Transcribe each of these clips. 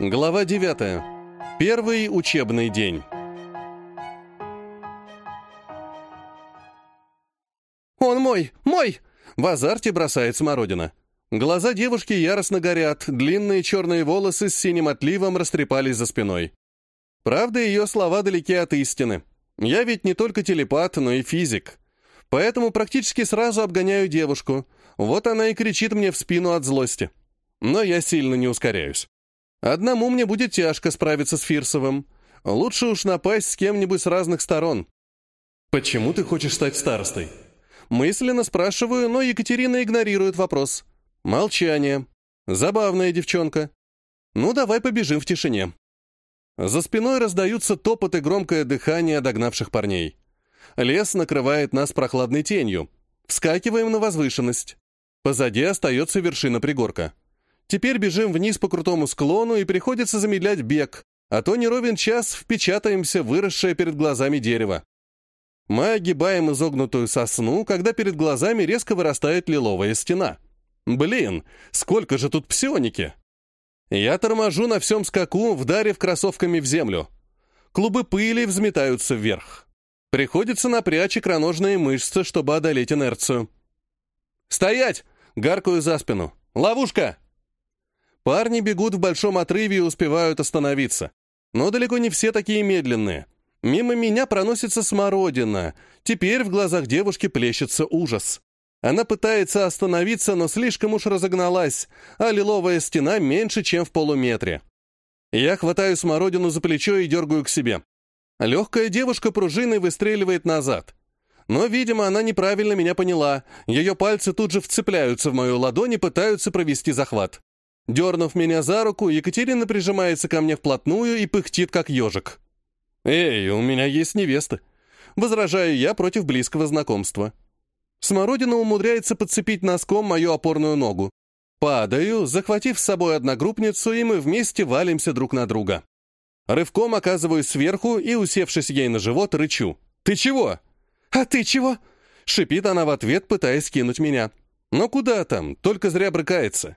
Глава 9. Первый учебный день. «Он мой! Мой!» — в азарте бросает смородина. Глаза девушки яростно горят, длинные черные волосы с синим отливом растрепались за спиной. Правда, ее слова далеки от истины. Я ведь не только телепат, но и физик. Поэтому практически сразу обгоняю девушку. Вот она и кричит мне в спину от злости. Но я сильно не ускоряюсь. Одному мне будет тяжко справиться с Фирсовым. Лучше уж напасть с кем-нибудь с разных сторон. «Почему ты хочешь стать старостой?» Мысленно спрашиваю, но Екатерина игнорирует вопрос. Молчание. Забавная девчонка. Ну, давай побежим в тишине. За спиной раздаются топот и громкое дыхание догнавших парней. Лес накрывает нас прохладной тенью. Вскакиваем на возвышенность. Позади остается вершина пригорка. Теперь бежим вниз по крутому склону и приходится замедлять бег, а то не ровен час впечатаемся выросшее перед глазами дерево. Мы огибаем изогнутую сосну, когда перед глазами резко вырастает лиловая стена. Блин, сколько же тут псионики! Я торможу на всем скаку, вдарив кроссовками в землю. Клубы пыли взметаются вверх. Приходится напрячь икроножные мышцы, чтобы одолеть инерцию. «Стоять!» — гаркаю за спину. «Ловушка!» Парни бегут в большом отрыве и успевают остановиться. Но далеко не все такие медленные. Мимо меня проносится смородина. Теперь в глазах девушки плещется ужас. Она пытается остановиться, но слишком уж разогналась, а лиловая стена меньше, чем в полуметре. Я хватаю смородину за плечо и дергаю к себе. Легкая девушка пружиной выстреливает назад. Но, видимо, она неправильно меня поняла. Ее пальцы тут же вцепляются в мою ладонь и пытаются провести захват. Дернув меня за руку, Екатерина прижимается ко мне вплотную и пыхтит, как ежик. «Эй, у меня есть невеста!» Возражаю я против близкого знакомства. Смородина умудряется подцепить носком мою опорную ногу. Падаю, захватив с собой одногруппницу, и мы вместе валимся друг на друга. Рывком оказываюсь сверху и, усевшись ей на живот, рычу. «Ты чего?» «А ты чего?» Шипит она в ответ, пытаясь скинуть меня. «Но куда там? Только зря брыкается».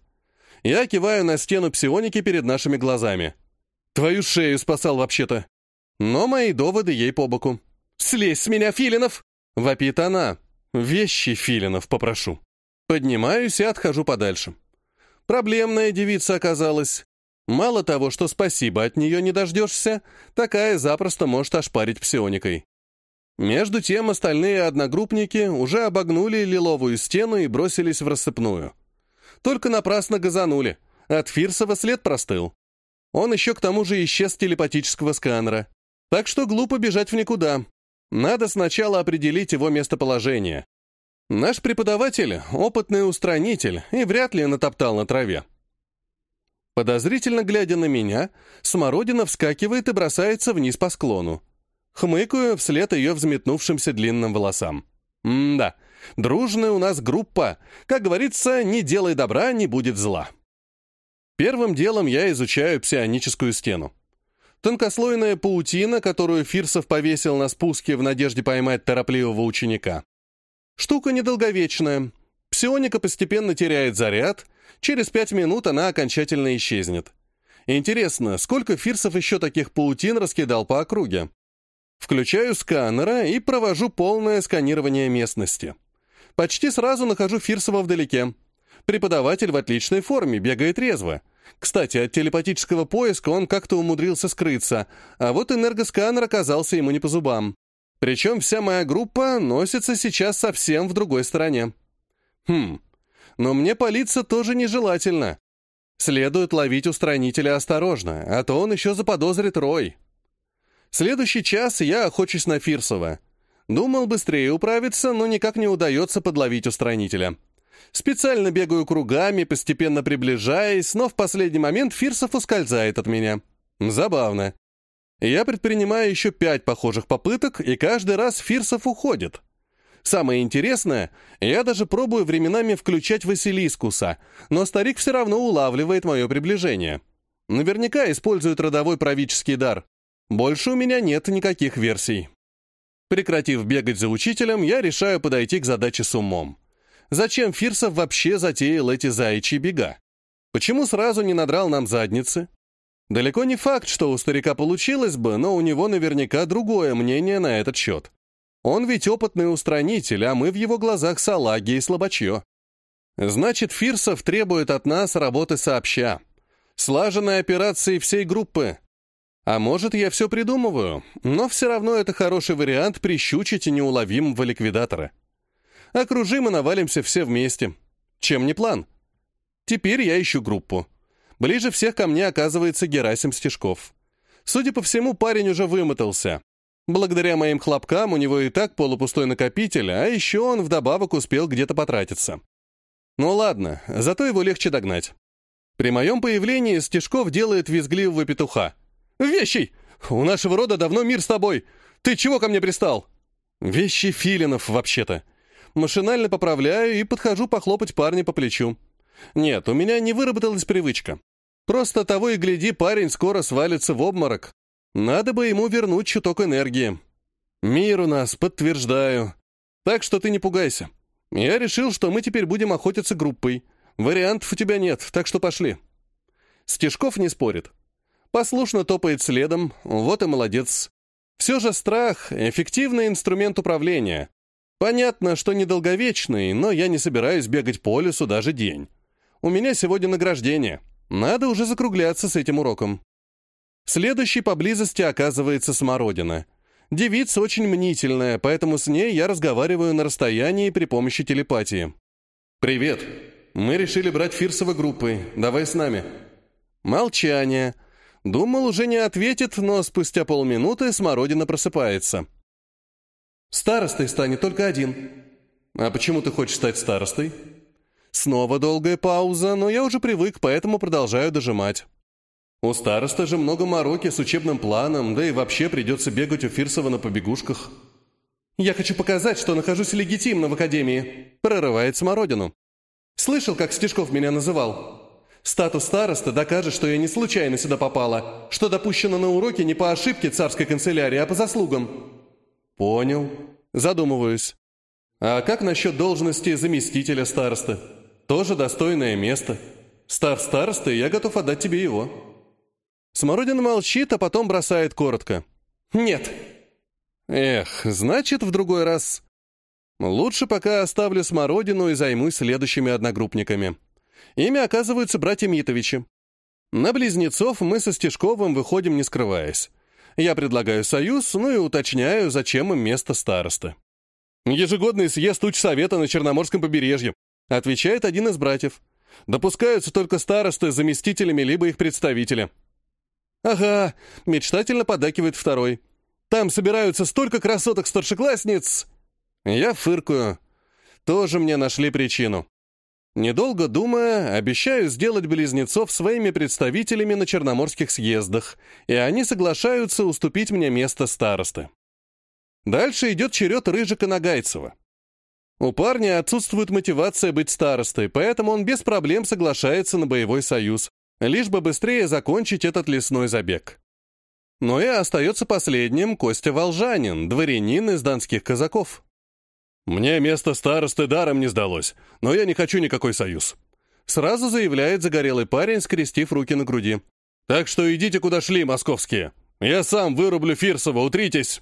Я киваю на стену псионики перед нашими глазами. Твою шею спасал вообще-то. Но мои доводы ей по боку. «Слезь с меня, Филинов!» — вопит она. «Вещи Филинов попрошу». Поднимаюсь и отхожу подальше. Проблемная девица оказалась. Мало того, что спасибо от нее не дождешься, такая запросто может ошпарить псионикой. Между тем остальные одногруппники уже обогнули лиловую стену и бросились в рассыпную. Только напрасно газанули. От Фирсова след простыл. Он еще к тому же исчез с телепатического сканера. Так что глупо бежать в никуда. Надо сначала определить его местоположение. Наш преподаватель — опытный устранитель и вряд ли натоптал на траве. Подозрительно глядя на меня, Смородина вскакивает и бросается вниз по склону. Хмыкаю вслед ее взметнувшимся длинным волосам. М-да, Дружная у нас группа. Как говорится, не делай добра, не будет зла. Первым делом я изучаю псионическую стену. Тонкослойная паутина, которую Фирсов повесил на спуске в надежде поймать торопливого ученика. Штука недолговечная. Псионика постепенно теряет заряд, через пять минут она окончательно исчезнет. Интересно, сколько Фирсов еще таких паутин раскидал по округе? Включаю сканера и провожу полное сканирование местности. Почти сразу нахожу Фирсова вдалеке. Преподаватель в отличной форме, бегает резво. Кстати, от телепатического поиска он как-то умудрился скрыться, а вот энергосканер оказался ему не по зубам. Причем вся моя группа носится сейчас совсем в другой стороне. Хм, но мне палиться тоже нежелательно. Следует ловить устранителя осторожно, а то он еще заподозрит Рой. Следующий час я охочусь на Фирсова — Думал быстрее управиться, но никак не удается подловить устранителя. Специально бегаю кругами, постепенно приближаясь, но в последний момент Фирсов ускользает от меня. Забавно. Я предпринимаю еще пять похожих попыток, и каждый раз Фирсов уходит. Самое интересное, я даже пробую временами включать Василискуса, но старик все равно улавливает мое приближение. Наверняка использует родовой правительский дар. Больше у меня нет никаких версий. Прекратив бегать за учителем, я решаю подойти к задаче с умом. Зачем Фирсов вообще затеял эти заячьи бега? Почему сразу не надрал нам задницы? Далеко не факт, что у старика получилось бы, но у него наверняка другое мнение на этот счет. Он ведь опытный устранитель, а мы в его глазах салаги и слабачье. Значит, Фирсов требует от нас работы сообща. Слаженной операции всей группы. А может, я все придумываю, но все равно это хороший вариант прищучить неуловимого ликвидатора. Окружим и навалимся все вместе. Чем не план? Теперь я ищу группу. Ближе всех ко мне оказывается Герасим Стешков. Судя по всему, парень уже вымотался. Благодаря моим хлопкам у него и так полупустой накопитель, а еще он вдобавок успел где-то потратиться. Ну ладно, зато его легче догнать. При моем появлении Стешков делает визгливого петуха. «Вещий! У нашего рода давно мир с тобой! Ты чего ко мне пристал?» «Вещи филинов, вообще-то». Машинально поправляю и подхожу похлопать парня по плечу. Нет, у меня не выработалась привычка. Просто того и гляди, парень скоро свалится в обморок. Надо бы ему вернуть чуток энергии. Мир у нас, подтверждаю. Так что ты не пугайся. Я решил, что мы теперь будем охотиться группой. Вариантов у тебя нет, так что пошли. Стежков не спорит. Послушно топает следом, вот и молодец. Все же страх — эффективный инструмент управления. Понятно, что недолговечный, но я не собираюсь бегать по лесу даже день. У меня сегодня награждение. Надо уже закругляться с этим уроком. Следующей поблизости оказывается смородина. Девица очень мнительная, поэтому с ней я разговариваю на расстоянии при помощи телепатии. «Привет. Мы решили брать Фирсова группой. Давай с нами». Молчание. Думал, уже не ответит, но спустя полминуты смородина просыпается. «Старостой станет только один». «А почему ты хочешь стать старостой?» Снова долгая пауза, но я уже привык, поэтому продолжаю дожимать. У староста же много мороки с учебным планом, да и вообще придется бегать у Фирсова на побегушках. «Я хочу показать, что нахожусь легитимно в академии», — прорывает смородину. «Слышал, как Стешков меня называл? Статус староста докажет, что я не случайно сюда попала, что допущено на уроке не по ошибке царской канцелярии, а по заслугам». «Понял. Задумываюсь. А как насчет должности заместителя староста?» Тоже достойное место. Став старостой, я готов отдать тебе его». Смородина молчит, а потом бросает коротко. «Нет». «Эх, значит, в другой раз. Лучше пока оставлю Смородину и займусь следующими одногруппниками. Ими оказываются братья Митовичи. На близнецов мы со Стешковым выходим, не скрываясь. Я предлагаю союз, ну и уточняю, зачем им место староста. Ежегодный съезд учсовета на Черноморском побережье. Отвечает один из братьев. Допускаются только старосты с заместителями либо их представители. Ага, мечтательно подакивает второй. Там собираются столько красоток-старшеклассниц. Я фыркаю. Тоже мне нашли причину. Недолго думая, обещаю сделать близнецов своими представителями на черноморских съездах, и они соглашаются уступить мне место старосты. Дальше идет черед Рыжика Нагайцева. У парня отсутствует мотивация быть старостой, поэтому он без проблем соглашается на боевой союз, лишь бы быстрее закончить этот лесной забег. Но и остается последним Костя Волжанин, дворянин из донских казаков. «Мне место старосты даром не сдалось, но я не хочу никакой союз», сразу заявляет загорелый парень, скрестив руки на груди. «Так что идите куда шли, московские. Я сам вырублю Фирсова, утритесь!»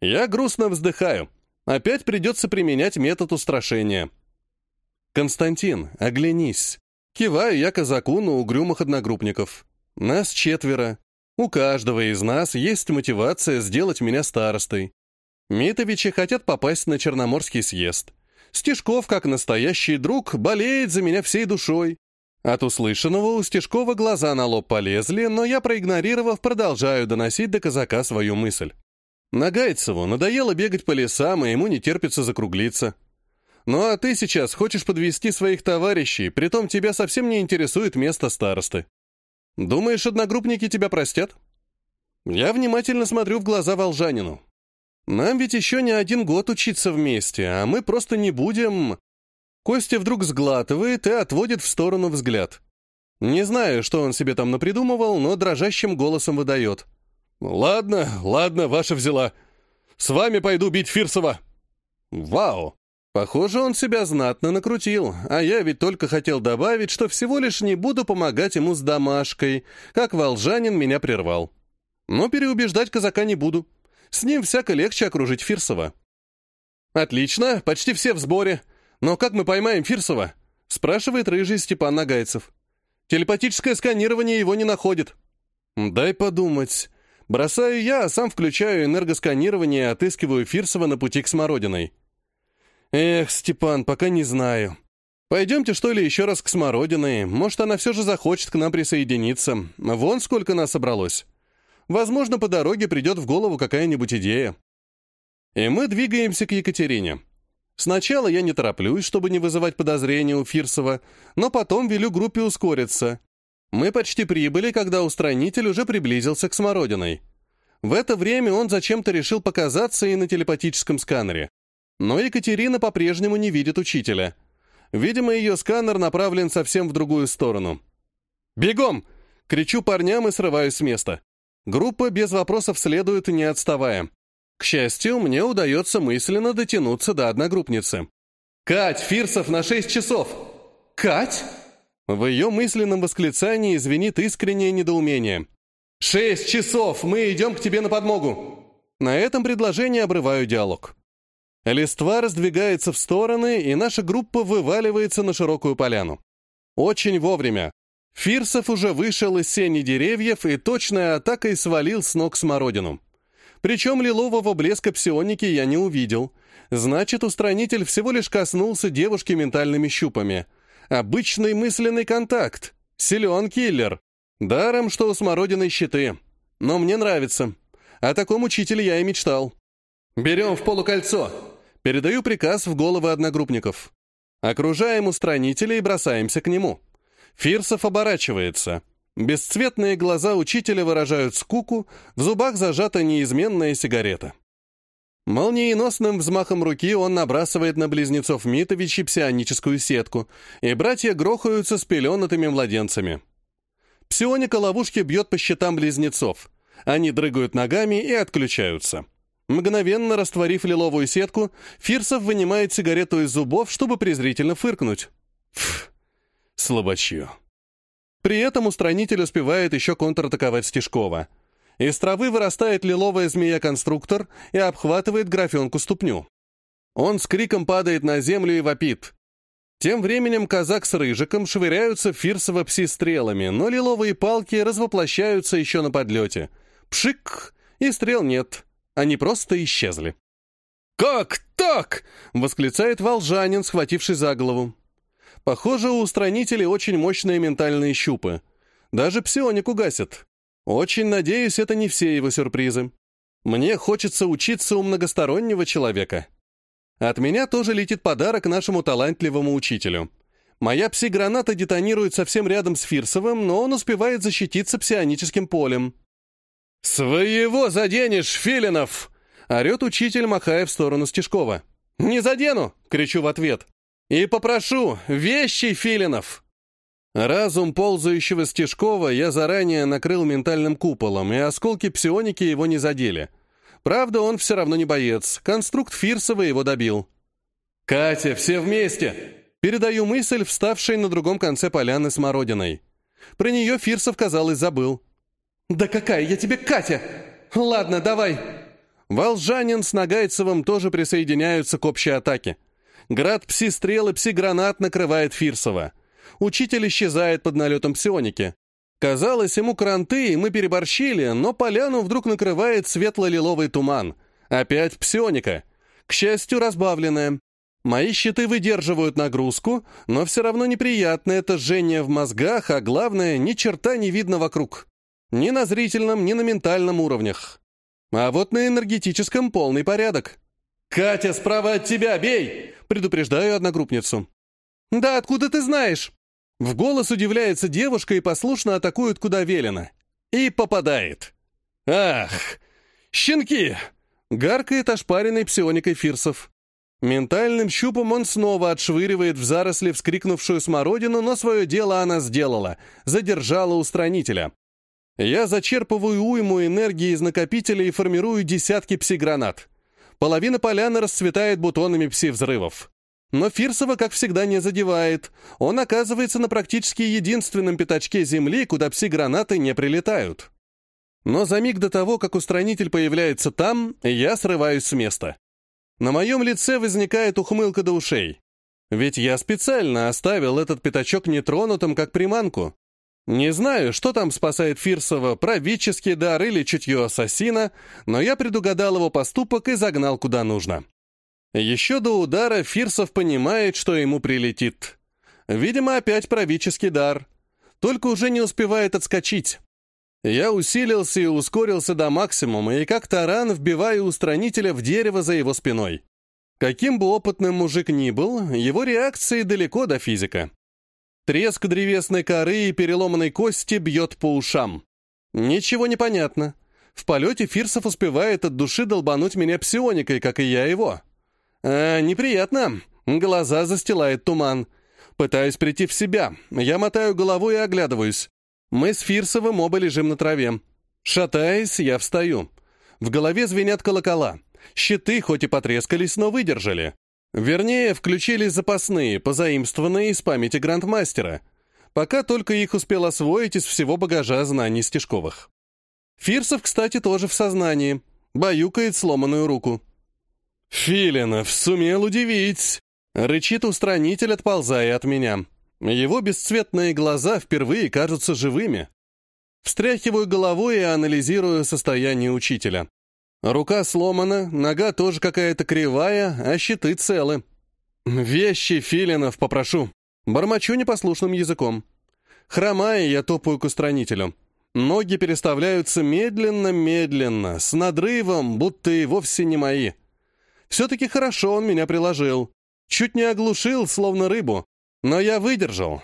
Я грустно вздыхаю. Опять придется применять метод устрашения. «Константин, оглянись!» Киваю я казаку на угрюмых одногруппников. Нас четверо. У каждого из нас есть мотивация сделать меня старостой. Митовичи хотят попасть на Черноморский съезд. Стешков, как настоящий друг, болеет за меня всей душой. От услышанного у Стешкова глаза на лоб полезли, но я, проигнорировав, продолжаю доносить до казака свою мысль. Нагайцеву надоело бегать по лесам, и ему не терпится закруглиться. Ну а ты сейчас хочешь подвести своих товарищей, притом тебя совсем не интересует место старосты. Думаешь, одногруппники тебя простят? Я внимательно смотрю в глаза Волжанину. Нам ведь еще не один год учиться вместе, а мы просто не будем... Костя вдруг сглатывает и отводит в сторону взгляд. Не знаю, что он себе там напридумывал, но дрожащим голосом выдает. «Ладно, ладно, ваша взяла. С вами пойду бить Фирсова». «Вау! Похоже, он себя знатно накрутил, а я ведь только хотел добавить, что всего лишь не буду помогать ему с домашкой, как волжанин меня прервал. Но переубеждать казака не буду. С ним всяко легче окружить Фирсова. «Отлично, почти все в сборе. Но как мы поймаем Фирсова?» — спрашивает рыжий Степан Нагайцев. «Телепатическое сканирование его не находит». «Дай подумать. Бросаю я, а сам включаю энергосканирование и отыскиваю Фирсова на пути к Смородиной». «Эх, Степан, пока не знаю. Пойдемте, что ли, еще раз к Смородиной. Может, она все же захочет к нам присоединиться. Вон сколько нас собралось. Возможно, по дороге придет в голову какая-нибудь идея». И мы двигаемся к Екатерине. Сначала я не тороплюсь, чтобы не вызывать подозрения у Фирсова, но потом велю группе ускориться. Мы почти прибыли, когда устранитель уже приблизился к Смородиной. В это время он зачем-то решил показаться и на телепатическом сканере. Но Екатерина по-прежнему не видит учителя. Видимо, ее сканер направлен совсем в другую сторону. «Бегом!» — кричу парням и срываюсь с места. Группа без вопросов следует, не отставая. К счастью, мне удается мысленно дотянуться до одногруппницы. «Кать, Фирсов на шесть часов!» «Кать?» В ее мысленном восклицании звенит искреннее недоумение. «Шесть часов! Мы идем к тебе на подмогу!» На этом предложении обрываю диалог. Листва раздвигается в стороны, и наша группа вываливается на широкую поляну. Очень вовремя. Фирсов уже вышел из сени деревьев и точной атакой свалил с ног смородину. Причем лилового блеска псионики я не увидел. Значит, устранитель всего лишь коснулся девушки ментальными щупами. Обычный мысленный контакт. Силен киллер. Даром, что у смородины щиты. Но мне нравится. О таком учителе я и мечтал. «Берем в полукольцо!» Передаю приказ в головы одногруппников. Окружаем устранителя и бросаемся к нему. Фирсов оборачивается. Бесцветные глаза учителя выражают скуку, в зубах зажата неизменная сигарета. Молниеносным взмахом руки он набрасывает на близнецов Митовичи псионическую сетку, и братья грохаются с пеленатыми младенцами. Псионика ловушки бьет по щитам близнецов. Они дрыгают ногами и отключаются. Мгновенно растворив лиловую сетку, Фирсов вынимает сигарету из зубов, чтобы презрительно фыркнуть. Фу, слабачье. При этом устранитель успевает еще контратаковать Стежкова. Из травы вырастает лиловая змея-конструктор и обхватывает графенку ступню. Он с криком падает на землю и вопит. Тем временем казак с рыжиком швыряются Фирсова пси-стрелами, но лиловые палки развоплощаются еще на подлете. Пшик! И стрел нет. Они просто исчезли. «Как так?» — восклицает волжанин, схвативший за голову. Похоже, у устранителей очень мощные ментальные щупы. Даже псионику гасят. Очень надеюсь, это не все его сюрпризы. Мне хочется учиться у многостороннего человека. От меня тоже летит подарок нашему талантливому учителю. Моя пси-граната детонирует совсем рядом с Фирсовым, но он успевает защититься псионическим полем. «Своего заденешь, Филинов!» — орет учитель, махая в сторону Стежкова. «Не задену!» — кричу в ответ. «И попрошу, вещи, Филинов!» Разум ползающего Стежкова я заранее накрыл ментальным куполом, и осколки псионики его не задели. Правда, он все равно не боец. Конструкт Фирсова его добил. «Катя, все вместе!» Передаю мысль, вставшей на другом конце поляны смородиной. Про нее Фирсов, казалось, забыл. «Да какая я тебе Катя! Ладно, давай!» Волжанин с Нагайцевым тоже присоединяются к общей атаке. Град пси-стрел и пси-гранат накрывает Фирсова. Учитель исчезает под налетом псионики. Казалось, ему кранты, и мы переборщили, но поляну вдруг накрывает светло-лиловый туман. Опять псионика. К счастью, разбавленная. Мои щиты выдерживают нагрузку, но все равно неприятно это жжение в мозгах, а главное, ни черта не видно вокруг. Ни на зрительном, ни на ментальном уровнях. А вот на энергетическом полный порядок. «Катя, справа от тебя, бей!» — предупреждаю одногруппницу. «Да откуда ты знаешь?» В голос удивляется девушка и послушно атакует куда велено. И попадает. «Ах! Щенки!» — гаркает ошпаренный псионикой Фирсов. Ментальным щупом он снова отшвыривает в заросли вскрикнувшую смородину, но свое дело она сделала, задержала устранителя. Я зачерпываю уйму энергии из накопителя и формирую десятки пси-гранат. Половина поляны расцветает бутонами пси-взрывов. Но Фирсова, как всегда, не задевает. Он оказывается на практически единственном пятачке земли, куда пси-гранаты не прилетают. Но за миг до того, как устранитель появляется там, я срываюсь с места. На моем лице возникает ухмылка до ушей. Ведь я специально оставил этот пятачок нетронутым, как приманку. Не знаю, что там спасает Фирсова, правительский дар или чутье ассасина, но я предугадал его поступок и загнал куда нужно. Еще до удара Фирсов понимает, что ему прилетит. Видимо, опять правительский дар. Только уже не успевает отскочить. Я усилился и ускорился до максимума, и как таран вбиваю устранителя в дерево за его спиной. Каким бы опытным мужик ни был, его реакции далеко до физика. Треск древесной коры и переломанной кости бьет по ушам. Ничего не понятно. В полете Фирсов успевает от души долбануть меня псионикой, как и я его. А, неприятно. Глаза застилает туман. Пытаюсь прийти в себя. Я мотаю головой и оглядываюсь. Мы с Фирсовым оба лежим на траве. Шатаясь, я встаю. В голове звенят колокола. Щиты хоть и потрескались, но выдержали. Вернее, включились запасные, позаимствованные из памяти грандмастера. Пока только их успел освоить из всего багажа знаний стежковых. Фирсов, кстати, тоже в сознании. Баюкает сломанную руку. «Филинов сумел удивить!» Рычит устранитель, отползая от меня. Его бесцветные глаза впервые кажутся живыми. Встряхиваю головой и анализирую состояние учителя. Рука сломана, нога тоже какая-то кривая, а щиты целы. Вещи филинов попрошу. Бормочу непослушным языком. Хромая, я топаю к устранителю. Ноги переставляются медленно-медленно, с надрывом, будто и вовсе не мои. Все-таки хорошо он меня приложил. Чуть не оглушил, словно рыбу. Но я выдержал.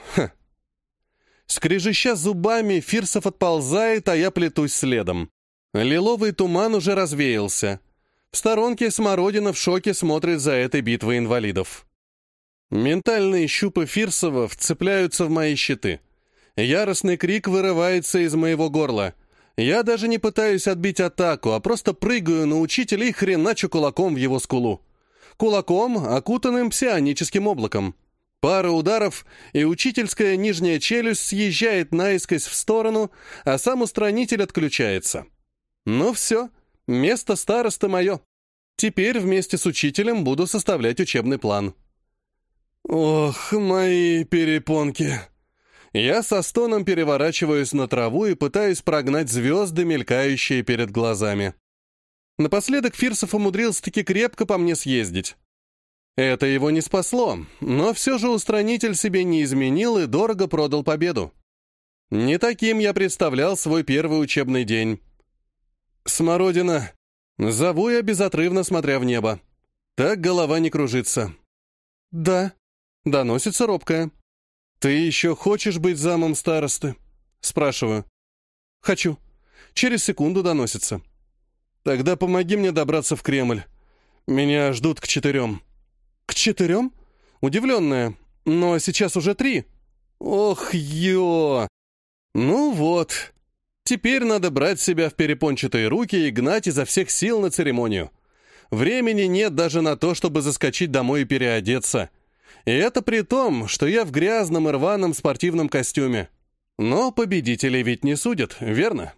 Скрежеща зубами, Фирсов отползает, а я плетусь следом. Лиловый туман уже развеялся. В сторонке Смородина в шоке смотрит за этой битвой инвалидов. Ментальные щупы Фирсова вцепляются в мои щиты. Яростный крик вырывается из моего горла. Я даже не пытаюсь отбить атаку, а просто прыгаю на учителя и хреначу кулаком в его скулу. Кулаком, окутанным псионическим облаком. Пара ударов, и учительская нижняя челюсть съезжает наискось в сторону, а сам устранитель отключается. Ну все, место староста мое. Теперь вместе с учителем буду составлять учебный план. Ох, мои перепонки. Я со стоном переворачиваюсь на траву и пытаюсь прогнать звезды, мелькающие перед глазами. Напоследок Фирсов умудрился-таки крепко по мне съездить. Это его не спасло, но все же устранитель себе не изменил и дорого продал победу. Не таким я представлял свой первый учебный день. «Смородина!» Зову я, безотрывно смотря в небо. Так голова не кружится. «Да», — доносится робкая. «Ты еще хочешь быть замом старосты?» Спрашиваю. «Хочу». Через секунду доносится. «Тогда помоги мне добраться в Кремль. Меня ждут к четырем». «К четырем?» Удивленная. «Но сейчас уже три». «Ох, ё!» «Ну вот. Теперь надо брать себя в перепончатые руки и гнать изо всех сил на церемонию. Времени нет даже на то, чтобы заскочить домой и переодеться. И это при том, что я в грязном и рваном спортивном костюме. Но победителей ведь не судят, верно?»